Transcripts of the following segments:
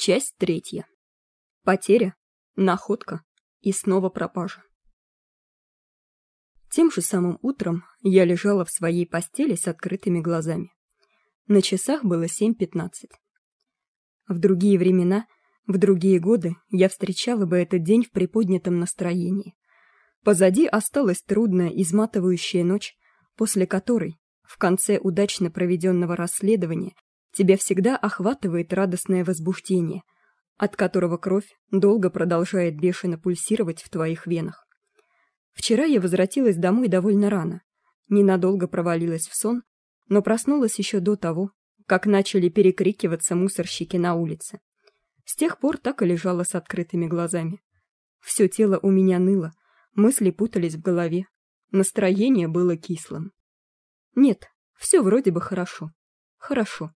Часть третья. Потеря, находка и снова пропажа. Тем же самым утром я лежала в своей постели с открытыми глазами. На часах было 7.15. В другие времена, в другие годы я встречала бы этот день в приподнятом настроении. Позади осталась трудная, изматывающая ночь, после которой, в конце удачно проведенного расследования, тебя всегда охватывает радостное возбуждение, от которого кровь долго продолжает бешено пульсировать в твоих венах. Вчера я возвратилась домой довольно рано, ненадолго провалилась в сон, но проснулась еще до того, как начали перекрикиваться мусорщики на улице. С тех пор так и лежала с открытыми глазами. Все тело у меня ныло, мысли путались в голове, настроение было кислым. Нет, все вроде бы хорошо. Хорошо.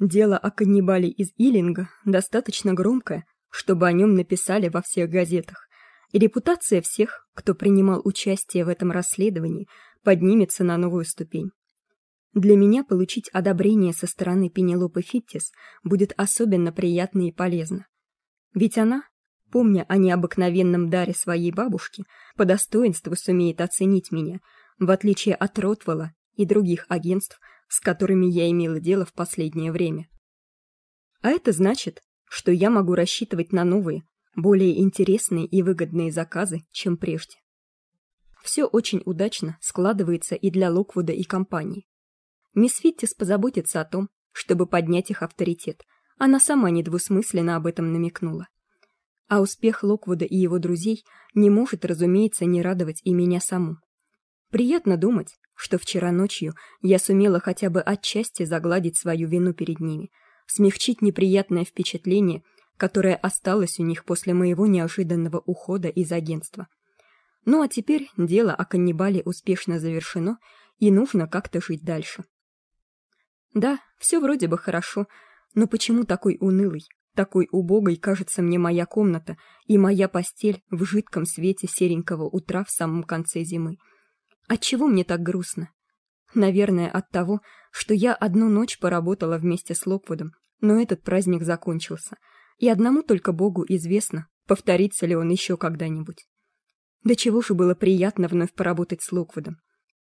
Дело о каннибале из Илинга достаточно громкое, чтобы о нем написали во всех газетах, и репутация всех, кто принимал участие в этом расследовании, поднимется на новую ступень. Для меня получить одобрение со стороны Пенелопы Фиттис будет особенно приятно и полезно. Ведь она, помня о необыкновенном даре своей бабушки, по достоинству сумеет оценить меня, в отличие от Ротвелла и других агентств, с которыми я имела дело в последнее время. А это значит, что я могу рассчитывать на новые, более интересные и выгодные заказы, чем прежде. Все очень удачно складывается и для Локвуда и компании. Мисс Фиттис позаботится о том, чтобы поднять их авторитет. Она сама недвусмысленно об этом намекнула. А успех Локвуда и его друзей не может, разумеется, не радовать и меня саму. Приятно думать, что вчера ночью я сумела хотя бы отчасти загладить свою вину перед ними, смягчить неприятное впечатление, которое осталось у них после моего неожиданного ухода из агентства. Ну а теперь дело о каннибале успешно завершено, и нужно как-то жить дальше. Да, все вроде бы хорошо, но почему такой унылый, такой убогой кажется мне моя комната и моя постель в жидком свете серенького утра в самом конце зимы? Отчего мне так грустно? Наверное, от того, что я одну ночь поработала вместе с Локвудом, но этот праздник закончился, и одному только Богу известно, повторится ли он еще когда-нибудь. Да чего же было приятно вновь поработать с Локвудом.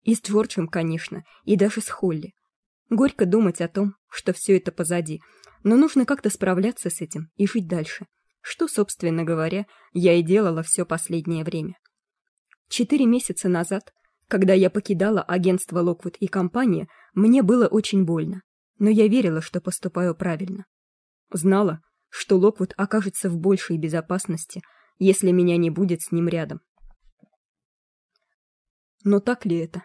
И с Джорджем, конечно, и даже с Холли. Горько думать о том, что все это позади, но нужно как-то справляться с этим и жить дальше. Что, собственно говоря, я и делала все последнее время. Четыре месяца назад, когда я покидала агентство Локвуд и компания, мне было очень больно, но я верила, что поступаю правильно. Знала, что Локвуд окажется в большей безопасности, если меня не будет с ним рядом. Но так ли это?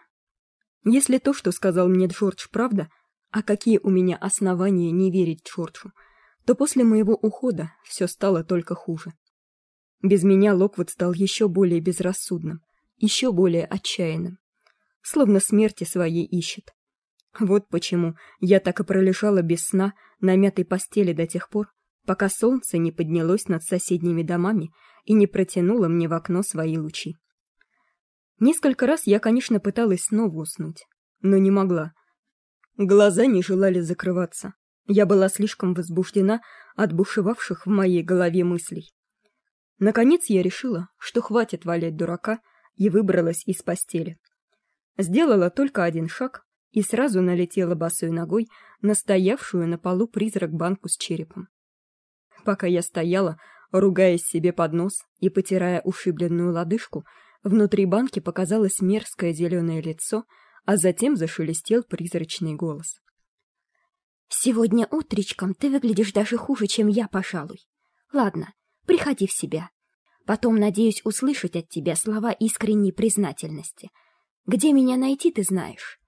Если то, что сказал мне Джордж, правда, а какие у меня основания не верить Чорчу, то после моего ухода все стало только хуже. Без меня Локвуд стал еще более безрассудным, еще более отчаянным, словно смерти своей ищет. Вот почему я так и пролежала без сна на мятой постели до тех пор, пока солнце не поднялось над соседними домами и не протянуло мне в окно свои лучи. Несколько раз я, конечно, пыталась снова уснуть, но не могла, Глаза не желали закрываться. Я была слишком возбуждена от бушевавших в моей голове мыслей. Наконец я решила, что хватит валять дурака, и выбралась из постели. Сделала только один шаг и сразу налетела босой ногой на стоявшую на полу призрак банку с черепом. Пока я стояла, ругаясь себе под нос и потирая ушибленную лодыжку, внутри банки показалось мерзкое зеленое лицо — а затем зашелестел призрачный голос. Сегодня утречком ты выглядишь даже хуже, чем я, пожалуй. Ладно, приходи в себя. Потом надеюсь услышать от тебя слова искренней признательности. Где меня найти, ты знаешь.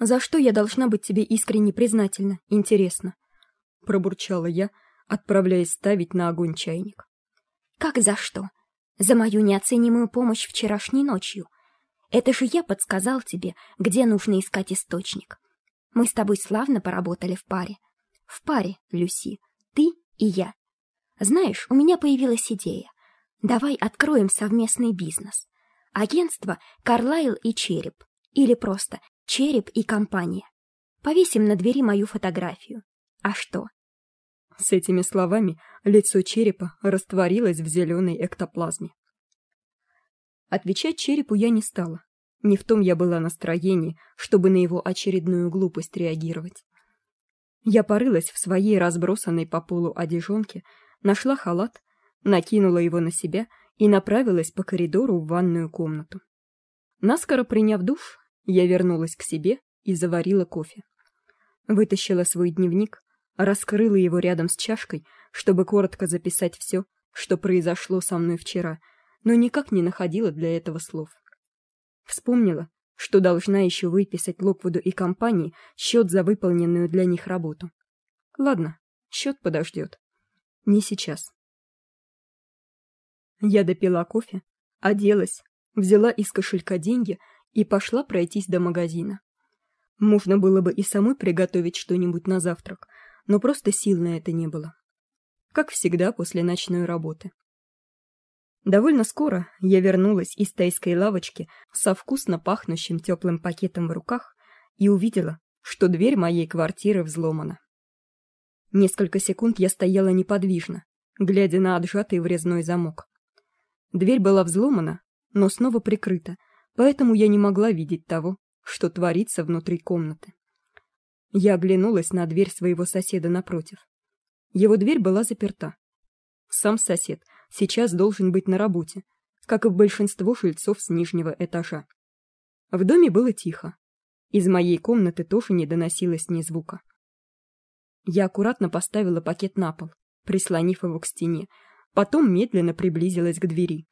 За что я должна быть тебе искренне признательна, интересно, пробурчала я, отправляясь ставить на огонь чайник. Как за что? За мою неоценимую помощь вчерашней ночью. Это же я подсказал тебе, где нужно искать источник. Мы с тобой славно поработали в паре. В паре, Люси, ты и я. Знаешь, у меня появилась идея. Давай откроем совместный бизнес. Агентство Карлайл и Череп. Или просто Череп и компания. Повесим на двери мою фотографию. А что? С этими словами лицо черепа растворилось в зеленой эктоплазме. Отвечать черепу я не стала. Не в том я была настроении, чтобы на его очередную глупость реагировать. Я порылась в своей разбросанной по полу одежонке, нашла халат, накинула его на себя и направилась по коридору в ванную комнату. Наскоро приняв душ, я вернулась к себе и заварила кофе. Вытащила свой дневник, раскрыла его рядом с чашкой, чтобы коротко записать все, что произошло со мной вчера, но никак не находила для этого слов. Вспомнила, что должна еще выписать Локвуду и компании счет за выполненную для них работу. Ладно, счет подождет. Не сейчас. Я допила кофе, оделась, взяла из кошелька деньги и пошла пройтись до магазина. Можно было бы и самой приготовить что-нибудь на завтрак, но просто сил на это не было. Как всегда после ночной работы. Довольно скоро я вернулась из тайской лавочки со вкусно пахнущим теплым пакетом в руках и увидела, что дверь моей квартиры взломана. Несколько секунд я стояла неподвижно, глядя на отжатый врезной замок. Дверь была взломана, но снова прикрыта, поэтому я не могла видеть того, что творится внутри комнаты. Я оглянулась на дверь своего соседа напротив. Его дверь была заперта. Сам сосед сейчас должен быть на работе, как и большинство жильцов с нижнего этажа. В доме было тихо. Из моей комнаты тоже не доносилось ни звука. Я аккуратно поставила пакет на пол, прислонив его к стене, потом медленно приблизилась к двери.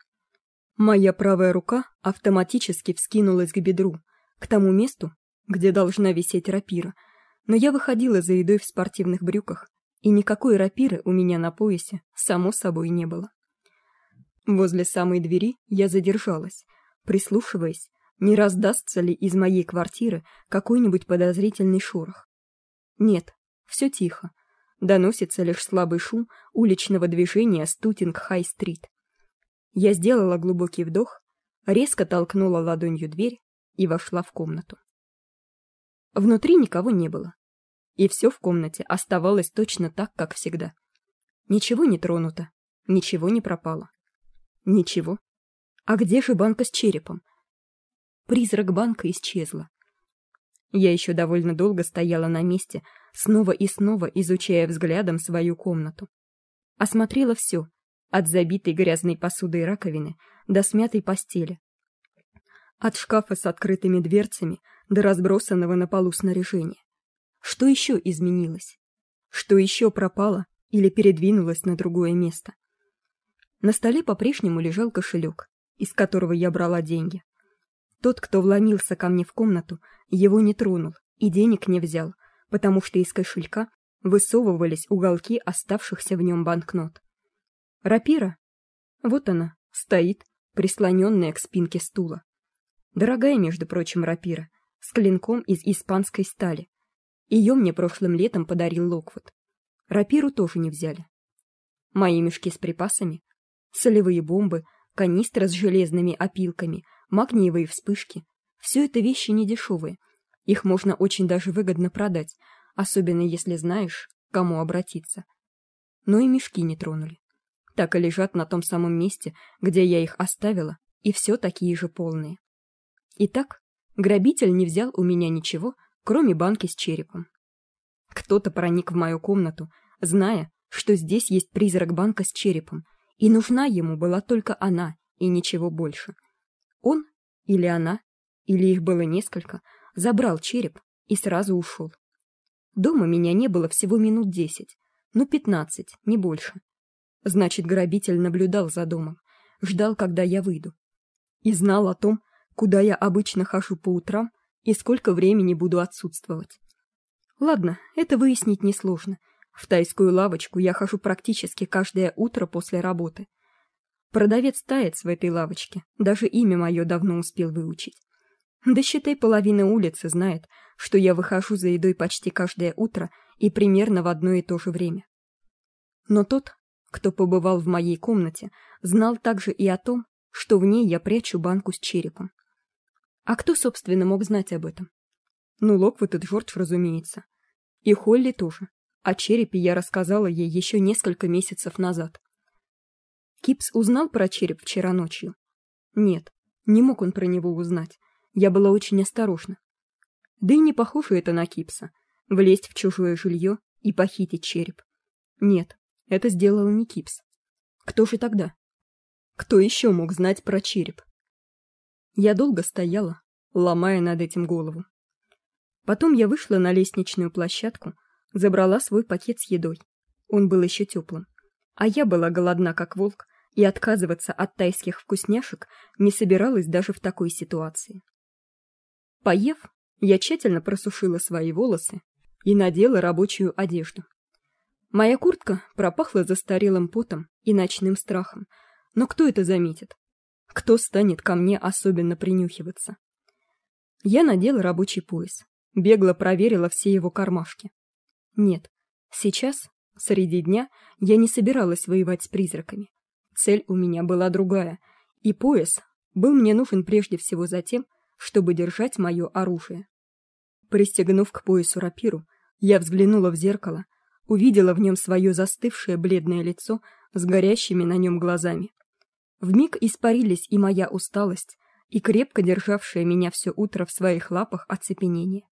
Моя правая рука автоматически вскинулась к бедру, к тому месту, где должна висеть рапира, но я выходила за едой в спортивных брюках, и никакой рапиры у меня на поясе само собой не было. Возле самой двери я задержалась, прислушиваясь, не раздастся ли из моей квартиры какой-нибудь подозрительный шорох. Нет, все тихо. Доносится лишь слабый шум уличного движения Стутинг-Хай-стрит. Я сделала глубокий вдох, резко толкнула ладонью дверь и вошла в комнату. Внутри никого не было, и все в комнате оставалось точно так, как всегда. Ничего не тронуто, ничего не пропало. Ничего. А где же банка с черепом? Призрак банка исчезла. Я еще довольно долго стояла на месте, снова и снова изучая взглядом свою комнату. Осмотрела все, от забитой грязной посуды и раковины до смятой постели. От шкафа с открытыми дверцами до разбросанного на полу снаряжения. Что еще изменилось? Что еще пропало или передвинулось на другое место? На столе по-прежнему лежал кошелек, из которого я брала деньги. Тот, кто вломился ко мне в комнату, его не тронул и денег не взял, потому что из кошелька высовывались уголки оставшихся в нем банкнот. Рапира? Вот она, стоит, прислоненная к спинке стула. Дорогая, между прочим, рапира, с клинком из испанской стали. Ее мне прошлым летом подарил Локвуд. Рапиру тоже не взяли. Мои мешки с припасами, солевые бомбы, канистры с железными опилками, магниевые вспышки — все это вещи недешевые. Их можно очень даже выгодно продать, особенно если знаешь, к кому обратиться. Но и мешки не тронули. Так и лежат на том самом месте, где я их оставила, и все такие же полные. Итак, грабитель не взял у меня ничего, кроме банки с черепом. Кто-то проник в мою комнату, зная, что здесь есть призрак банка с черепом, и нужна ему была только она и ничего больше. Он или она, или их было несколько, забрал череп и сразу ушел. Дома меня не было всего минут десять, ну пятнадцать, не больше. Значит, грабитель наблюдал за домом, ждал, когда я выйду. И знал о том, куда я обычно хожу по утрам и сколько времени буду отсутствовать. Ладно, это выяснить несложно. В тайскую лавочку я хожу практически каждое утро после работы. Продавец таец в этой лавочке, даже имя мое давно успел выучить. Да считай, половина улицы знает, что я выхожу за едой почти каждое утро и примерно в одно и то же время. Но тот, кто побывал в моей комнате, знал также и о том, что в ней я прячу банку с черепом. А кто, собственно, мог знать об этом? Ну, Локвуд и Джордж, разумеется. И Холли тоже. О черепе я рассказала ей еще несколько месяцев назад. Кипс узнал про череп вчера ночью. Нет, не мог он про него узнать. Я была очень осторожна. Да и не похоже это на Кипса влезть в чужое жилье и похитить череп. Нет, это сделал не Кипс. Кто же тогда? Кто еще мог знать про череп? Я долго стояла, ломая над этим голову. Потом я вышла на лестничную площадку, забрала свой пакет с едой. Он был еще теплым. А я была голодна, как волк, и отказываться от тайских вкусняшек не собиралась даже в такой ситуации. Поев, я тщательно просушила свои волосы и надела рабочую одежду. Моя куртка пропахла застарелым потом и ночным страхом. Но кто это заметит? Кто станет ко мне особенно принюхиваться? Я надела рабочий пояс, бегло проверила все его кармашки. Нет, сейчас, среди дня, я не собиралась воевать с призраками. Цель у меня была другая, и пояс был мне нужен прежде всего за тем, чтобы держать мое оружие. Пристегнув к поясу рапиру, я взглянула в зеркало, увидела в нем свое застывшее бледное лицо с горящими на нем глазами. Вмиг испарились и моя усталость, и крепко державшее меня все утро в своих лапах оцепенение.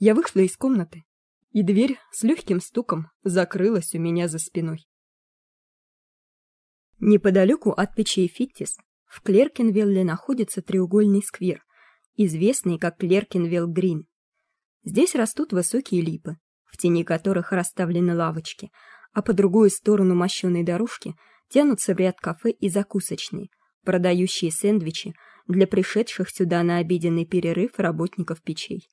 Я вышла из комнаты, и дверь с легким стуком закрылась у меня за спиной. Неподалеку от печей Фиттис в Клеркенвилле находится треугольный сквер, известный как Клеркенвилл-Грин. Здесь растут высокие липы, в тени которых расставлены лавочки, а по другую сторону мощеной дорожки тянутся ряд кафе и закусочные, продающие сэндвичи для пришедших сюда на обеденный перерыв работников печей.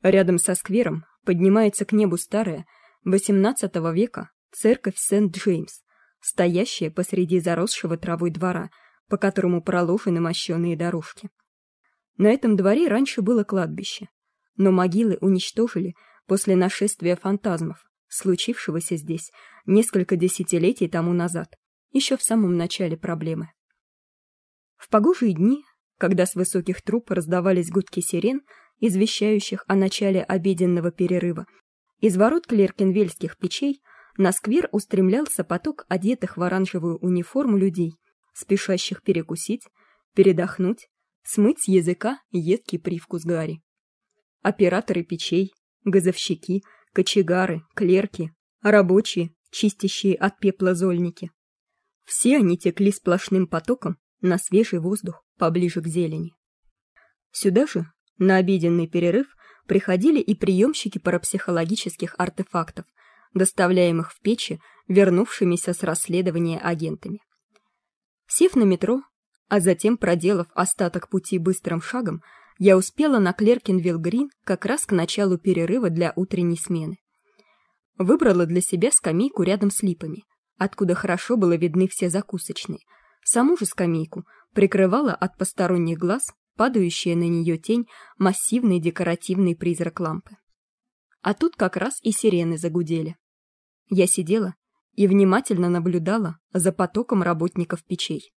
Рядом со сквером поднимается к небу старая, XVIII века, церковь Сент-Джеймс, стоящая посреди заросшего травой двора, по которому проложены мощеные дорожки. На этом дворе раньше было кладбище, но могилы уничтожили после нашествия фантазмов, случившегося здесь несколько десятилетий тому назад, еще в самом начале проблемы. В погожие дни, когда с высоких труб раздавались гудки сирен, извещающих о начале обеденного перерыва, из ворот клеркенвельских печей на сквер устремлялся поток одетых в оранжевую униформу людей, спешащих перекусить, передохнуть, смыть с языка едкий привкус гари. Операторы печей, газовщики, кочегары, клерки, рабочие, чистящие от пепла зольники. Все они текли сплошным потоком на свежий воздух поближе к зелени. Сюда же, на обеденный перерыв, приходили и приемщики парапсихологических артефактов, доставляемых в печи вернувшимися с расследования агентами. Сев на метро, а затем проделав остаток пути быстрым шагом, я успела на Клеркинвилл-Грин как раз к началу перерыва для утренней смены. Выбрала для себя скамейку рядом с липами, откуда хорошо было видны все закусочные. Саму же скамейку прикрывала от посторонних глаз падающая на нее тень массивный декоративный призрак лампы. А тут как раз и сирены загудели. Я сидела и внимательно наблюдала за потоком работников печей.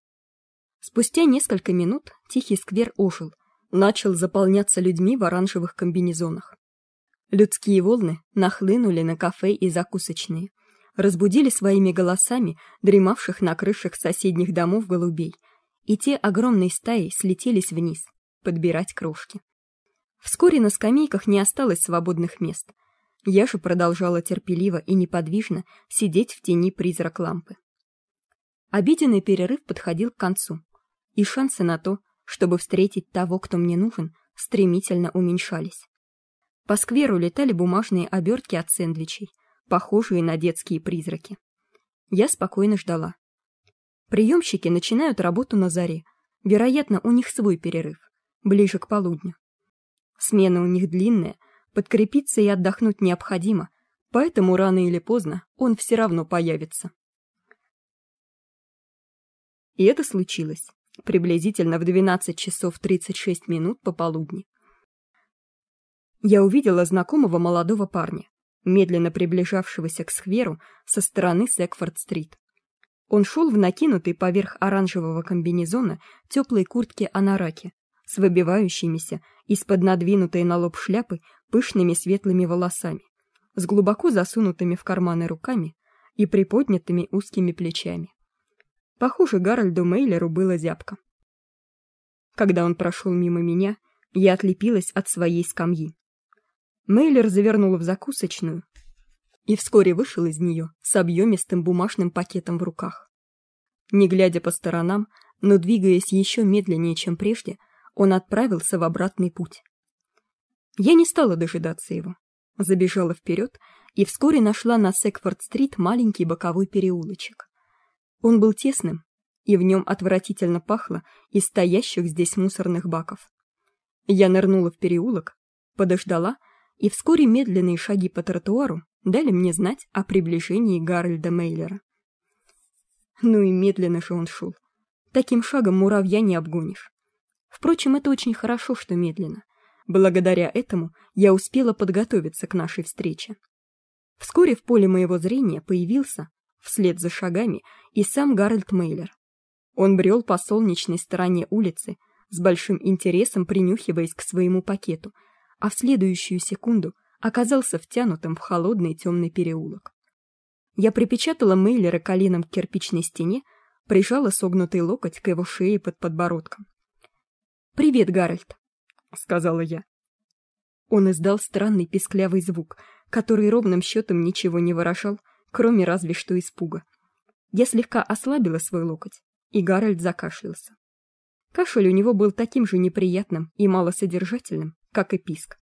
Спустя несколько минут тихий сквер ожил, начал заполняться людьми в оранжевых комбинезонах. Людские волны нахлынули на кафе и закусочные, разбудили своими голосами дремавших на крышах соседних домов голубей, и те огромной стаей слетелись вниз, подбирать крошки. Вскоре на скамейках не осталось свободных мест. Я же продолжала терпеливо и неподвижно сидеть в тени призрак лампы. Обеденный перерыв подходил к концу, и шансы на то, чтобы встретить того, кто мне нужен, стремительно уменьшались. По скверу летали бумажные обертки от сэндвичей, похожие на детские призраки. Я спокойно ждала. Приемщики начинают работу на заре. Вероятно, у них свой перерыв, ближе к полудню. Смена у них длинная, подкрепиться и отдохнуть необходимо, поэтому рано или поздно он все равно появится. И это случилось приблизительно в 12 часов 36 минут пополудни. Я увидела знакомого молодого парня, медленно приближавшегося к скверу со стороны Секфорд-стрит. Он шел в накинутой поверх оранжевого комбинезона теплой куртке анараки с выбивающимися из-под надвинутой на лоб шляпы пышными светлыми волосами, с глубоко засунутыми в карманы руками и приподнятыми узкими плечами. Похоже, Гарольду Мейлеру было зябко. Когда он прошел мимо меня, я отлепилась от своей скамьи. Мейлер завернул в закусочную и вскоре вышел из нее с объемистым бумажным пакетом в руках. Не глядя по сторонам, но двигаясь еще медленнее, чем прежде, он отправился в обратный путь. Я не стала дожидаться его. Забежала вперед и вскоре нашла на Секфорд-стрит маленький боковой переулочек. Он был тесным, и в нем отвратительно пахло из стоящих здесь мусорных баков. Я нырнула в переулок, подождала, и вскоре медленные шаги по тротуару дали мне знать о приближении Гарольда Мейлера. Ну и медленно же он шел. Таким шагом муравья не обгонишь. Впрочем, это очень хорошо, что медленно. Благодаря этому я успела подготовиться к нашей встрече. Вскоре в поле моего зрения появился, вслед за шагами, и сам Гарольд Мейлер. Он брел по солнечной стороне улицы, с большим интересом принюхиваясь к своему пакету, а в следующую секунду оказался втянутым в холодный темный переулок. Я припечатала Мейлера коленом к кирпичной стене, прижала согнутый локоть к его шее под подбородком. «Привет, Гарольд», — сказала я. Он издал странный писклявый звук, который ровным счетом ничего не выражал, кроме разве что испуга. Я слегка ослабила свой локоть, и Гарольд закашлялся. Кашель у него был таким же неприятным и малосодержательным, как и писк.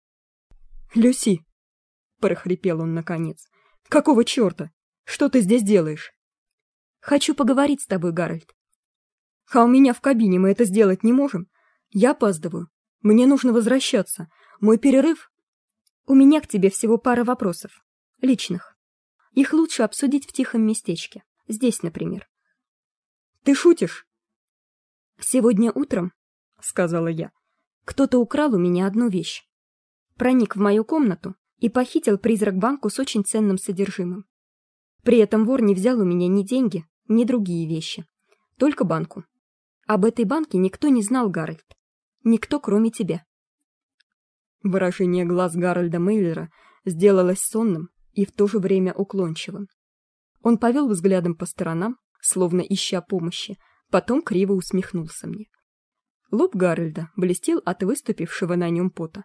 «Люси!» — прохрипел он наконец. «Какого черта? Что ты здесь делаешь?» «Хочу поговорить с тобой, Гарольд». «А у меня в кабине мы это сделать не можем. Я опаздываю. Мне нужно возвращаться. Мой перерыв... У меня к тебе всего пара вопросов. Личных. Их лучше обсудить в тихом местечке. Здесь, например. Ты шутишь? Сегодня утром, сказала я, кто-то украл у меня одну вещь. Проник в мою комнату и похитил призрак-банку с очень ценным содержимым. При этом вор не взял у меня ни деньги, ни другие вещи. Только банку. Об этой банке никто не знал, Гарольд. Никто, кроме тебя. Выражение глаз Гарольда Мейлера сделалось сонным и в то же время уклончивым. Он повел взглядом по сторонам, словно ища помощи, потом криво усмехнулся мне. Лоб Гарольда блестел от выступившего на нем пота.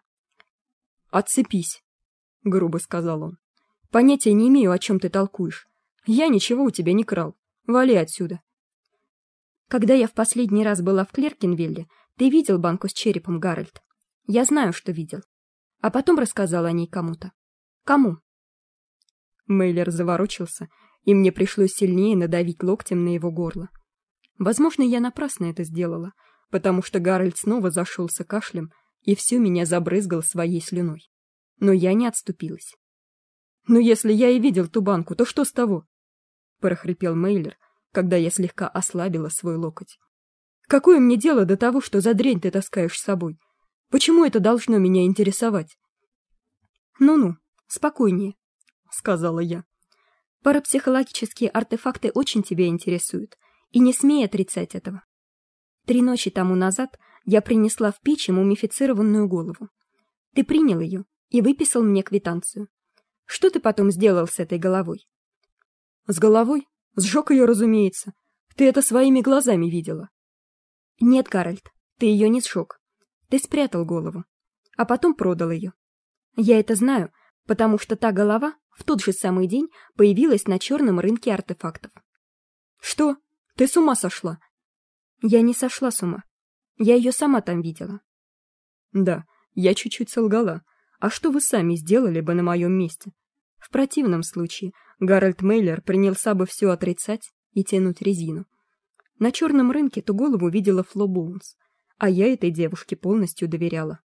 «Отцепись», — грубо сказал он. «Понятия не имею, о чем ты толкуешь. Я ничего у тебя не крал. Вали отсюда». Когда я в последний раз была в Клеркинвилле, ты видел банку с черепом, Гарольд? Я знаю, что видел. А потом рассказал о ней кому-то. Кому? Мейлер заворочился, и мне пришлось сильнее надавить локтем на его горло. Возможно, я напрасно это сделала, потому что Гарольд снова зашелся кашлем и всю меня забрызгал своей слюной. Но я не отступилась. «Ну, если я и видел ту банку, то что с того?» — прохрипел Мейлер, когда я слегка ослабила свой локоть. Какое мне дело до того, что за дрянь ты таскаешь с собой? Почему это должно меня интересовать? Ну-ну, спокойнее, сказала я. Парапсихологические артефакты очень тебя интересуют, и не смей отрицать этого. Три ночи тому назад я принесла в печь мумифицированную голову. Ты принял ее и выписал мне квитанцию. Что ты потом сделал с этой головой? С головой? Сжег ее, разумеется. Ты это своими глазами видела. Нет, Гарольд, ты ее не сжег. Ты спрятал голову, а потом продал ее. Я это знаю, потому что та голова в тот же самый день появилась на черном рынке артефактов. Что? Ты с ума сошла? Я не сошла с ума. Я ее сама там видела. Да, я чуть-чуть солгала. А что вы сами сделали бы на моем месте? В противном случае Гарольд Мейлер принялся бы все отрицать и тянуть резину. На черном рынке ту голову видела Фло Боунс, а я этой девушке полностью доверяла.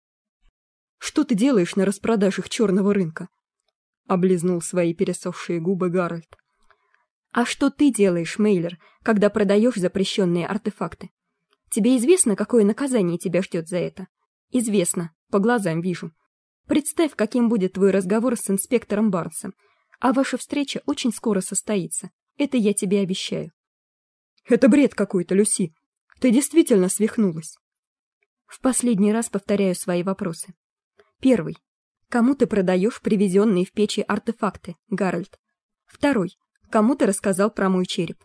«Что ты делаешь на распродажах черного рынка?» — облизнул свои пересохшие губы Гарольд. «А что ты делаешь, Мейлер, когда продаешь запрещенные артефакты? Тебе известно, какое наказание тебя ждет за это? Известно, по глазам вижу. Представь, каким будет твой разговор с инспектором Барнсом, а ваша встреча очень скоро состоится. Это я тебе обещаю. Это бред какой-то, Люси. Ты действительно свихнулась. В последний раз повторяю свои вопросы. Первый. Кому ты продаешь привезенные в печи артефакты, Гарольд? Второй. Кому ты рассказал про мой череп?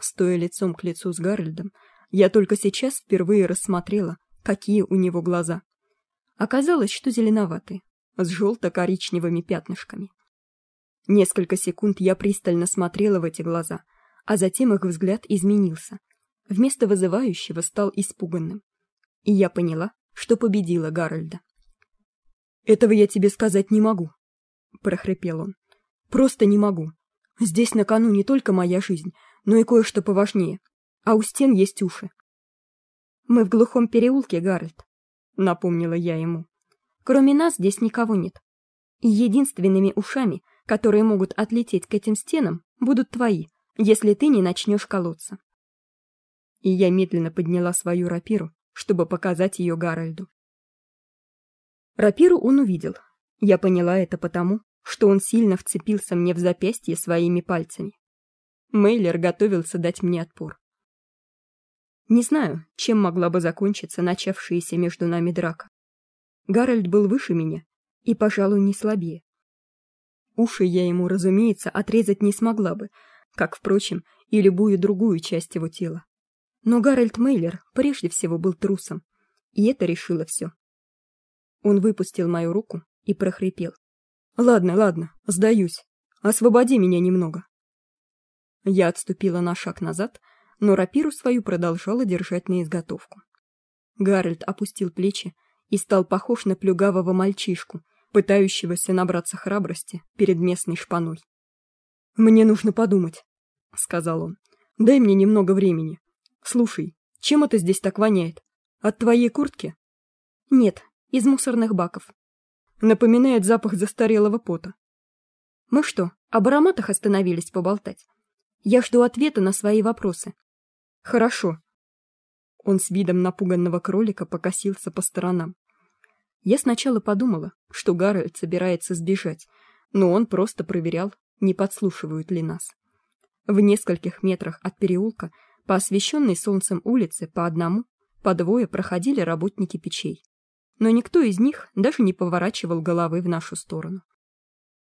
Стоя лицом к лицу с Гарольдом, я только сейчас впервые рассмотрела, какие у него глаза. Оказалось, что зеленоватые, с желто-коричневыми пятнышками. Несколько секунд я пристально смотрела в эти глаза, а затем их взгляд изменился. Вместо вызывающего стал испуганным. И я поняла, что победила Гарольда. «Этого я тебе сказать не могу», — прохрипел он. «Просто не могу. Здесь на кону не только моя жизнь, но и кое-что поважнее. А у стен есть уши». «Мы в глухом переулке, Гарольд», — напомнила я ему. «Кроме нас здесь никого нет. И единственными ушами, которые могут отлететь к этим стенам, будут твои, если ты не начнешь колоться». И я медленно подняла свою рапиру, чтобы показать ее Гарольду. Рапиру он увидел. Я поняла это потому, что он сильно вцепился мне в запястье своими пальцами. Мейлер готовился дать мне отпор. Не знаю, чем могла бы закончиться начавшаяся между нами драка. Гарольд был выше меня и, пожалуй, не слабее. Уши я ему, разумеется, отрезать не смогла бы, как, впрочем, и любую другую часть его тела. Но Гарольд Мейлер прежде всего был трусом, и это решило все. Он выпустил мою руку и прохрипел. «Ладно, ладно, сдаюсь. Освободи меня немного». Я отступила на шаг назад, но рапиру свою продолжала держать на изготовку. Гарольд опустил плечи и стал похож на плюгавого мальчишку, пытающегося набраться храбрости перед местной шпаной. «Мне нужно подумать», — сказал он. «Дай мне немного времени. Слушай, чем это здесь так воняет? От твоей куртки?» «Нет, из мусорных баков. Напоминает запах застарелого пота. Мы что, об ароматах остановились поболтать? Я жду ответа на свои вопросы. Хорошо. Он с видом напуганного кролика покосился по сторонам. Я сначала подумала, что Гарольд собирается сбежать, но он просто проверял, не подслушивают ли нас. В нескольких метрах от переулка по освещенной солнцем улице по одному, по двое проходили работники печей но никто из них даже не поворачивал головы в нашу сторону.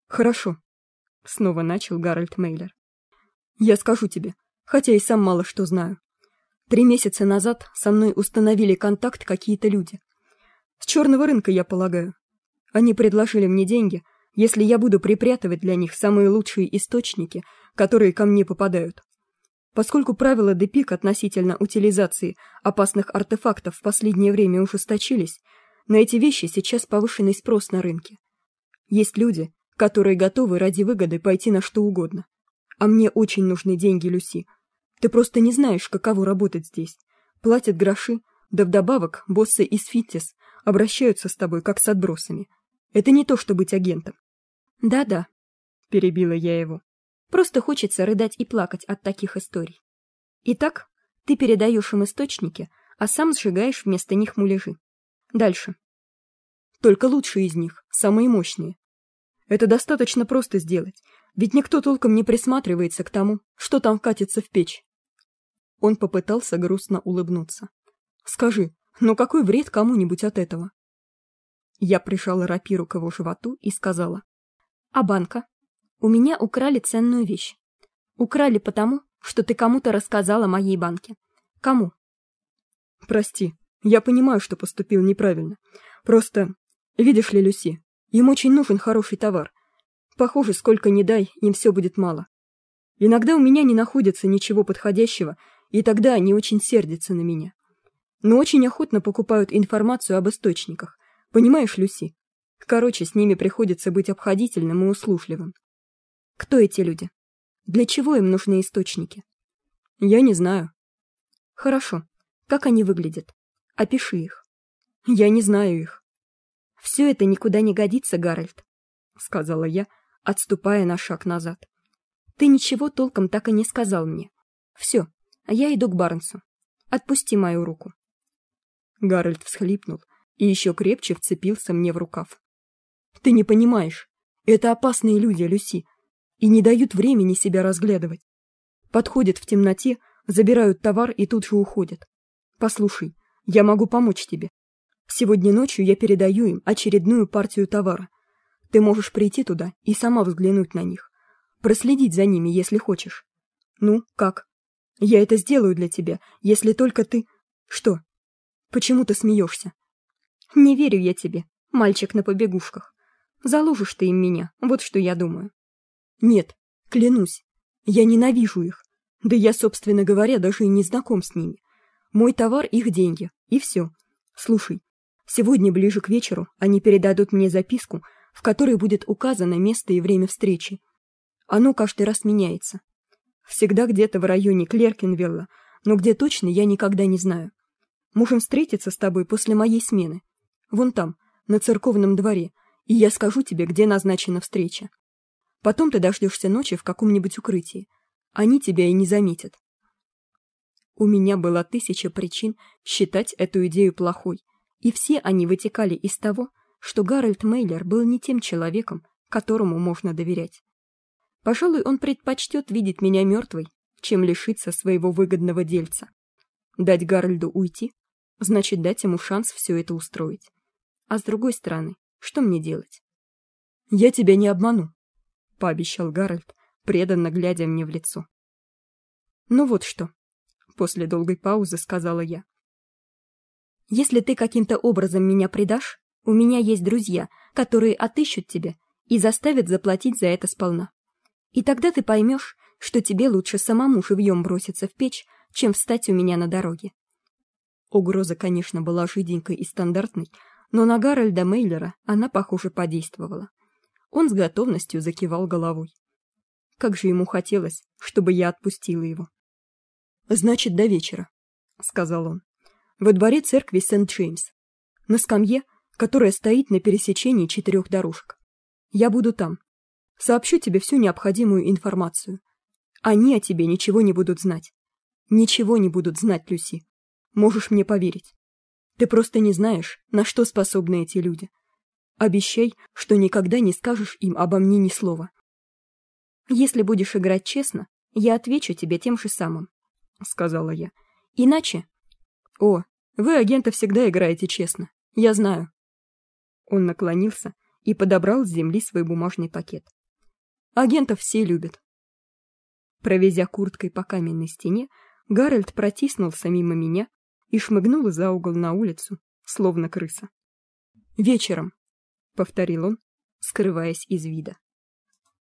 «Хорошо», — снова начал Гарольд Мейлер. «Я скажу тебе, хотя и сам мало что знаю. Три месяца назад со мной установили контакт какие-то люди. С черного рынка, я полагаю. Они предложили мне деньги, если я буду припрятывать для них самые лучшие источники, которые ко мне попадают. Поскольку правила Депик относительно утилизации опасных артефактов в последнее время ужесточились, на эти вещи сейчас повышенный спрос на рынке. Есть люди, которые готовы ради выгоды пойти на что угодно. А мне очень нужны деньги, Люси. Ты просто не знаешь, каково работать здесь. Платят гроши, да вдобавок боссы из Фиттис обращаются с тобой как с отбросами. Это не то, что быть агентом. Да-да, перебила я его. Просто хочется рыдать и плакать от таких историй. Итак, ты передаешь им источники, а сам сжигаешь вместо них муляжи. Дальше. Только лучшие из них, самые мощные. Это достаточно просто сделать, ведь никто толком не присматривается к тому, что там катится в печь. Он попытался грустно улыбнуться. Скажи, но какой вред кому-нибудь от этого? Я прижала рапиру к его животу и сказала. А банка? У меня украли ценную вещь. Украли потому, что ты кому-то рассказала о моей банке. Кому? Прости, я понимаю, что поступил неправильно. Просто, видишь ли, Люси, им очень нужен хороший товар. Похоже, сколько ни дай, им все будет мало. Иногда у меня не находится ничего подходящего, и тогда они очень сердятся на меня. Но очень охотно покупают информацию об источниках. Понимаешь, Люси? Короче, с ними приходится быть обходительным и услужливым. Кто эти люди? Для чего им нужны источники? Я не знаю. Хорошо. Как они выглядят? Опиши их. Я не знаю их. Все это никуда не годится, Гарольд, сказала я, отступая на шаг назад. Ты ничего толком так и не сказал мне. Все, я иду к Барнсу. Отпусти мою руку. Гарольд всхлипнул и еще крепче вцепился мне в рукав. Ты не понимаешь, это опасные люди, Люси, и не дают времени себя разглядывать. Подходят в темноте, забирают товар и тут же уходят. Послушай, я могу помочь тебе. Сегодня ночью я передаю им очередную партию товара. Ты можешь прийти туда и сама взглянуть на них. Проследить за ними, если хочешь. Ну, как? Я это сделаю для тебя, если только ты... Что? Почему ты смеешься? Не верю я тебе, мальчик на побегушках. Заложишь ты им меня, вот что я думаю. Нет, клянусь. Я ненавижу их. Да я, собственно говоря, даже и не знаком с ними. Мой товар — их деньги, и все. Слушай, сегодня ближе к вечеру они передадут мне записку, в которой будет указано место и время встречи. Оно каждый раз меняется. Всегда где-то в районе Клеркинвилла, но где точно я никогда не знаю. Можем встретиться с тобой после моей смены. Вон там, на церковном дворе, и я скажу тебе, где назначена встреча. Потом ты дождешься ночи в каком-нибудь укрытии. Они тебя и не заметят. У меня было тысяча причин считать эту идею плохой, и все они вытекали из того, что Гарольд Мейлер был не тем человеком, которому можно доверять. Пожалуй, он предпочтет видеть меня мертвой, чем лишиться своего выгодного дельца. Дать Гарольду уйти значит дать ему шанс все это устроить. А с другой стороны, что мне делать? Я тебя не обману, пообещал Гарольд, преданно глядя мне в лицо. Ну вот что, после долгой паузы сказала я. Если ты каким-то образом меня предашь, у меня есть друзья, которые отыщут тебя и заставят заплатить за это сполна. И тогда ты поймешь, что тебе лучше самому живьем броситься в печь, чем встать у меня на дороге. Угроза, конечно, была жиденькой и стандартной, но на Гарольда Мейлера она, похоже, подействовала. Он с готовностью закивал головой. Как же ему хотелось, чтобы я отпустила его. «Значит, до вечера», — сказал он. «Во дворе церкви Сент-Джеймс. На скамье, которая стоит на пересечении четырех дорожек. Я буду там. Сообщу тебе всю необходимую информацию. Они о тебе ничего не будут знать. Ничего не будут знать, Люси. Можешь мне поверить. Ты просто не знаешь, на что способны эти люди. Обещай, что никогда не скажешь им обо мне ни слова. Если будешь играть честно, я отвечу тебе тем же самым, сказала я. Иначе... О, вы, агенты, всегда играете честно. Я знаю. Он наклонился и подобрал с земли свой бумажный пакет. Агентов все любят. Провезя курткой по каменной стене, Гарольд протиснулся мимо меня и шмыгнул за угол на улицу, словно крыса. «Вечером», — повторил он, скрываясь из вида.